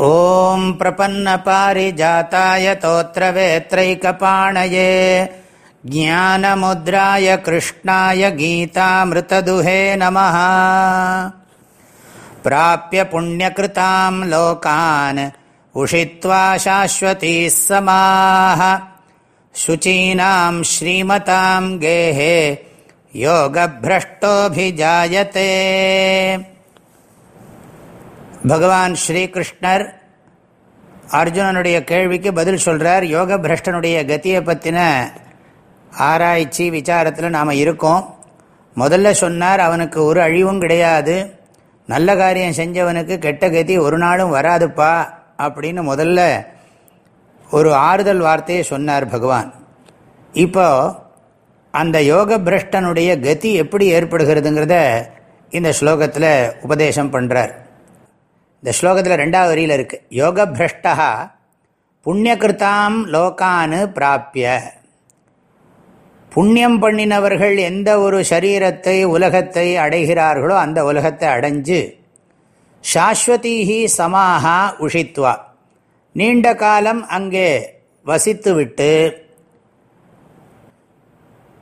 ॐ प्रपन्नपारिजाताय तोत्रवेत्रैकपाणये ज्ञानमुद्राय कृष्णाय गीतामृतदुहे नमः प्राप्य पुण्यकृतां लोकान् उषित्वा शाश्वतीः समाः शुचीनां श्रीमतां गेहे योगभ्रष्टोऽभिजायते பகவான் ஸ்ரீகிருஷ்ணர் அர்ஜுனனுடைய கேள்விக்கு பதில் சொல்கிறார் யோக பிரஷ்டனுடைய கத்தியை பற்றின ஆராய்ச்சி விசாரத்தில் நாம் இருக்கோம். முதல்ல சொன்னார் அவனுக்கு ஒரு அழிவும் கிடையாது. நல்ல காரியம் செஞ்சவனுக்கு கெட்ட கதி ஒரு நாளும் வராதுப்பா அப்படின்னு முதல்ல ஒரு ஆறுதல் வார்த்தையை சொன்னார் பகவான். இப்போ அந்த யோக பிரஷ்டனுடைய கதி எப்படி ஏற்படுகிறதுங்கிறத இந்த ஸ்லோகத்தில் உபதேசம் பண்ணுறார் இந்த ஸ்லோகத்தில் ரெண்டாவது வரியில் இருக்கு. யோக பிரஷ்டா புண்ணியகிருத்தாம் லோகானு பிராப்பிய புண்ணியம் பண்ணினவர்கள் எந்த ஒரு சரீரத்தை உலகத்தை அடைகிறார்களோ அந்த உலகத்தை அடைஞ்சு சாஸ்வதீஹி சமாகா உஷித்வா. நீண்ட காலம் அங்கே வசித்துவிட்டு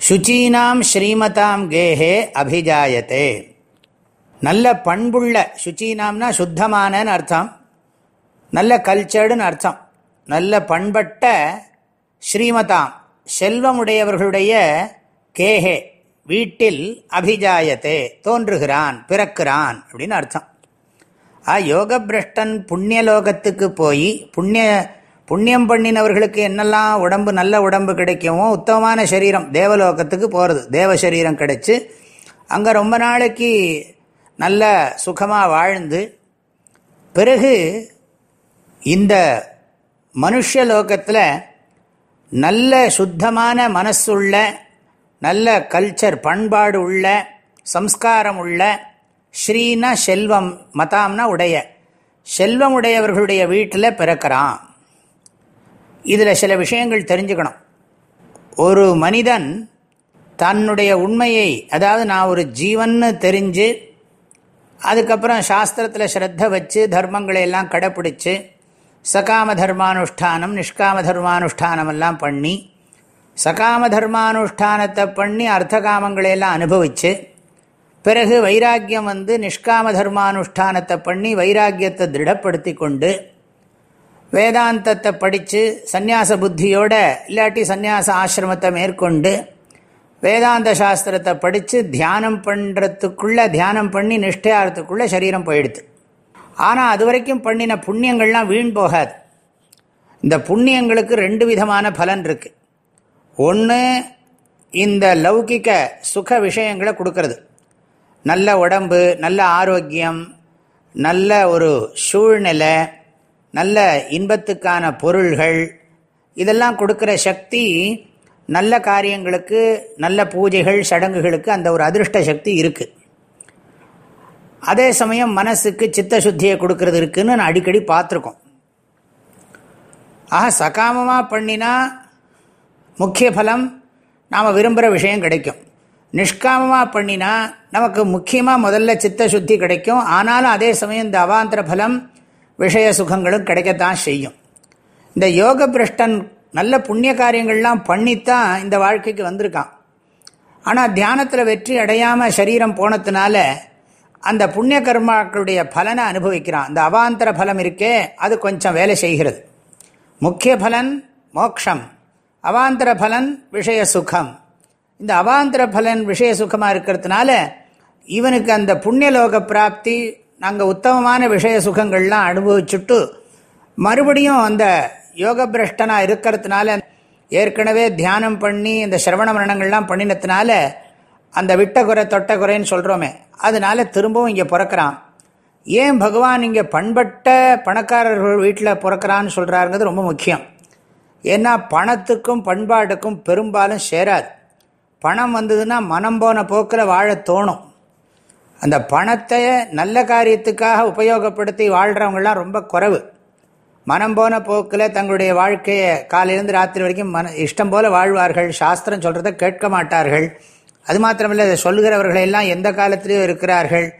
சுச்சீனாம் ஸ்ரீமதாம் கேஹே அபிஜாயத்தே. நல்ல பண்புள்ள சுச்சீனாம்னா சுத்தமானன்னு அர்த்தம். நல்ல கல்ச்சர்டுன்னு அர்த்தம். நல்ல பண்பட்ட ஸ்ரீமதாம் செல்வமுடையவர்களுடைய கேஹே வீட்டில் அபிஜாயத்தே தோன்றுகிறான் பிறக்கிறான் அப்படின்னு அர்த்தம். ஆ யோக பிரஷ்டன் புண்ணியலோகத்துக்கு போய் புண்ணிய புண்ணியம் பண்ணினவர்களுக்கு என்னெல்லாம் உடம்பு நல்ல உடம்பு கிடைக்குமோ உத்தமமான சரீரம் தேவலோகத்துக்கு போகிறது தேவ சரீரம் கிடைச்சி அங்கே ரொம்ப நாளைக்கு நல்ல சுகமாக வாழ்ந்து பிறகு இந்த மனுஷலோகத்தில் நல்ல சுத்தமான மனசுள்ள நல்ல கல்ச்சர் பண்பாடு உள்ள சம்ஸ்காரம் உள்ள ஸ்ரீனா செல்வம் மதாம்னா உடைய. செல்வம் உடையவர்களுடைய வீட்டில் பிறக்கிறான். இதில் சில விஷயங்கள் தெரிஞ்சுக்கணும். ஒரு மனிதன் தன்னுடைய உண்மையை அதாவது நான் ஒரு ஜீவன்னு தெரிஞ்சு அதுக்கப்புறம் சாஸ்திரத்தில் ஸ்ரத்த வச்சு தர்மங்களை எல்லாம் கடைப்பிடிச்சு சகாம தர்மானுஷ்டானம் நிஷ்காம தர்மானுஷ்டானம் எல்லாம் பண்ணி சகாம தர்மானுஷ்டானத்தை பண்ணி அர்த்த காமங்களையெல்லாம் அனுபவித்து பிறகு வைராக்கியம் வந்து நிஷ்காம தர்மானுஷ்டானத்தை பண்ணி வைராக்கியத்தை திருடப்படுத்தி கொண்டு வேதாந்தத்தை படித்து சந்நியாச புத்தியோட இல்லாட்டி சந்நியாச ஆசிரமத்தை மேற்கொண்டு வேதாந்த சாஸ்திரத்தை படித்து தியானம் பண்ணுறதுக்குள்ளே தியானம் பண்ணி நிஷ்டையாகிறதுக்குள்ளே சரீரம் போயிடுது. ஆனால் அது வரைக்கும் பண்ணின புண்ணியங்கள்லாம் வீண் போகாது. இந்த புண்ணியங்களுக்கு ரெண்டு விதமான பலன் இருக்குது ஒன்று இந்த லௌகிக்க சுக விஷயங்களை கொடுக்கறது. நல்ல உடம்பு நல்ல ஆரோக்கியம் நல்ல ஒரு சூழ்நிலை நல்ல இன்பத்துக்கான பொருள்கள் இதெல்லாம் கொடுக்குற சக்தி நல்ல காரியங்களுக்கு நல்ல பூஜைகள் சடங்குகளுக்கு அந்த ஒரு அதிருஷ்ட சக்தி இருக்குது அதே சமயம் மனசுக்கு சித்த சுத்தியை கொடுக்கறது இருக்குன்னு நான் அடிக்கடி பார்த்துருக்கோம். ஆக சகாமமாக பண்ணினா முக்கிய பலம் நாம் விரும்புகிற விஷயம் கிடைக்கும். நிஷ்காமமாக பண்ணினா நமக்கு முக்கியமாக முதல்ல சித்த சுத்தி கிடைக்கும். ஆனாலும் அதே சமயம் இந்த அவாந்திர பலம் விஷய சுகங்களும் கிடைக்கத்தான் செய்யும். இந்த யோக பிரஷ்டன் நல்ல புண்ணிய காரியங்கள்லாம் பண்ணித்தான் இந்த வாழ்க்கைக்கு வந்திருக்கான். ஆனால் தியானத்தில் வெற்றி அடையாமல் சரீரம் போனதுனால அந்த புண்ணிய கர்மாக்களுடைய பலனை அனுபவிக்கிறான். அந்த அவாந்தர பலம் இருக்கே அது கொஞ்சம் வேலை செய்கிறது. முக்கிய பலன் மோக்ஷம். அவாந்தர பலன் விஷய சுகம். இந்த அவாந்தர பலன் விஷய சுகமாக இருக்கிறதுனால இவனுக்கு அந்த புண்ணியலோக பிராப்தி நாங்கள் உத்தமமான விஷய சுகங்கள்லாம் அனுபவிச்சுட்டு மறுபடியும் அந்த யோக பிரஷ்டனாக இருக்கிறதுனால ஏற்கனவே தியானம் பண்ணி இந்த சிரவண மரணங்கள்லாம் பண்ணினதுனால அந்த விட்ட குறை தொட்ட குறைன்னு சொல்கிறோமே அதனால திரும்பவும் இங்கே பிறக்கிறான். ஏன் பகவான் இங்கே பண்பட்ட பணக்காரர்கள் வீட்டில் பிறக்கிறான்னு சொல்கிறாருங்கிறது ரொம்ப முக்கியம். ஏன்னா பணத்துக்கும் பண்பாட்டுக்கும் பெரும்பாலும் சேராது. பணம் வந்ததுன்னா மனம் போன போக்கில் வாழ தோணும். அந்த பணத்தை நல்ல காரியத்துக்காக உபயோகப்படுத்தி வாழ்கிறவங்களாம் ரொம்ப குறைவு. மனம் போன போக்கில் தங்களுடைய வாழ்க்கையை காலையிலேருந்து ராத்திரி வரைக்கும் மன இஷ்டம் போல வாழ்வார்கள். சாஸ்திரம் சொல்கிறத கேட்க மாட்டார்கள். அது மாத்திரமில்லை இதை சொல்லுகிறவர்கள் எல்லாம் எந்த காலத்திலையும் இருக்கிறார்கள்.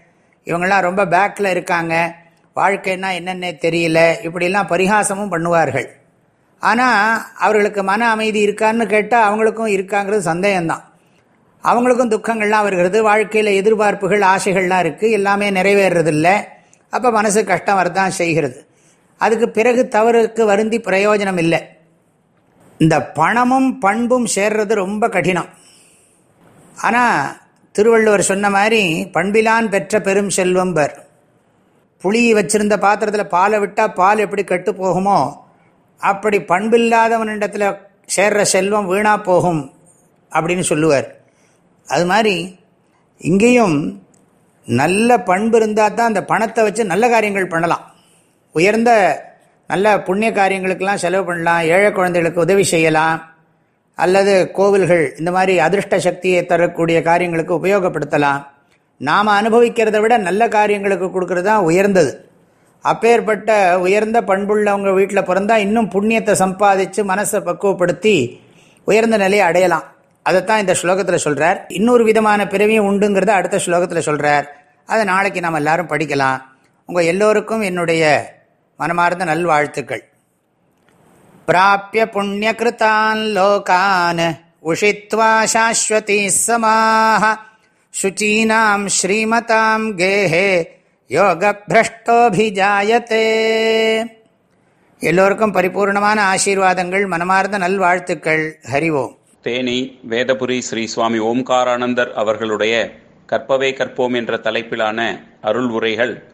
இவங்கெல்லாம் ரொம்ப பேக்கில் இருக்காங்க. வாழ்க்கைன்னா என்னென்ன தெரியல. இப்படிலாம் பரிகாசமும் பண்ணுவார்கள். ஆனால் அவர்களுக்கு மன அமைதி இருக்கான்னு கேட்டால் அவங்களுக்கும் இருக்காங்கிறது சந்தேகம்தான். அவங்களுக்கும் துக்கங்கள்லாம் வருகிறது. வாழ்க்கையில் எதிர்பார்ப்புகள் ஆசைகள்லாம் இருக்குது எல்லாமே நிறைவேறதில்ல. அப்போ மனசு கஷ்டம் வரதான் செய்கிறது. அதுக்கு பிறகு தவறுக்கு வருந்தி பிரயோஜனம் இல்லை இந்த பணமும் பண்பும் சேர்றது ரொம்ப கடினம். ஆனால் திருவள்ளுவர் சொன்ன மாதிரி பண்பிலான் பெற்ற பெரும் செல்வம் பர். புளி வச்சிருந்த பாத்திரத்தில் பாலை விட்டால் பால் எப்படி கெட்டு போகுமோ அப்படி பண்பில்லாதவனிடத்தில் சேர்ற செல்வம் வீணாக போகும் அப்படின்னு சொல்லுவார். அது மாதிரி இங்கேயும் நல்ல பண்பு இருந்தால் தான் அந்த பணத்தை வச்சு நல்ல காரியங்கள் பண்ணலாம். உயர்ந்த நல்ல புண்ணிய காரியங்களுக்கெல்லாம் செலவு பண்ணலாம் ஏழை குழந்தைகளுக்கு உதவி செய்யலாம் அல்லது கோவில்கள் இந்த மாதிரி அதிர்ஷ்ட சக்தியை தரக்கூடிய காரியங்களுக்கு உபயோகப்படுத்தலாம். நாம் அனுபவிக்கிறத விட நல்ல காரியங்களுக்கு கொடுக்கறது தான் உயர்ந்தது. அப்பேற்பட்ட உயர்ந்த பண்புள்ளவங்க வீட்டில் பிறந்தால் இன்னும் புண்ணியத்தை சம்பாதிச்சு மனசை பக்குவப்படுத்தி உயர்ந்த நிலையை அடையலாம். அதைத்தான் இந்த ஸ்லோகத்தில் சொல்கிறார் இன்னொரு விதமான பிறவியும் உண்டுங்கிறத அடுத்த ஸ்லோகத்தில் சொல்கிறார் அதை நாளைக்கு நாம் எல்லாரும் படிக்கலாம். உங்கள் எல்லோருக்கும் என்னுடைய மனமார்ந்த நல்வாழ்த்துக்கள். பிராப்பிய புண்ணியகிருத்தான் லோகான் உஷித்வா சாஸ்வதி சமாக சுச்சீனாம் ஸ்ரீமதாம் கேஹே யோக பிரஷ்டோபிஜாயத்தே எல்லோருக்கும் பரிபூர்ணமான ஆசீர்வாதங்கள் மனமார்ந்த நல்வாழ்த்துக்கள். ஹரிவோம் தேனி வேதபுரி ஸ்ரீ சுவாமி ஓம்காரானந்தர் அவர்களுடைய கற்பவே கற்போம் என்ற தலைப்பிலான அருள் உரைகள்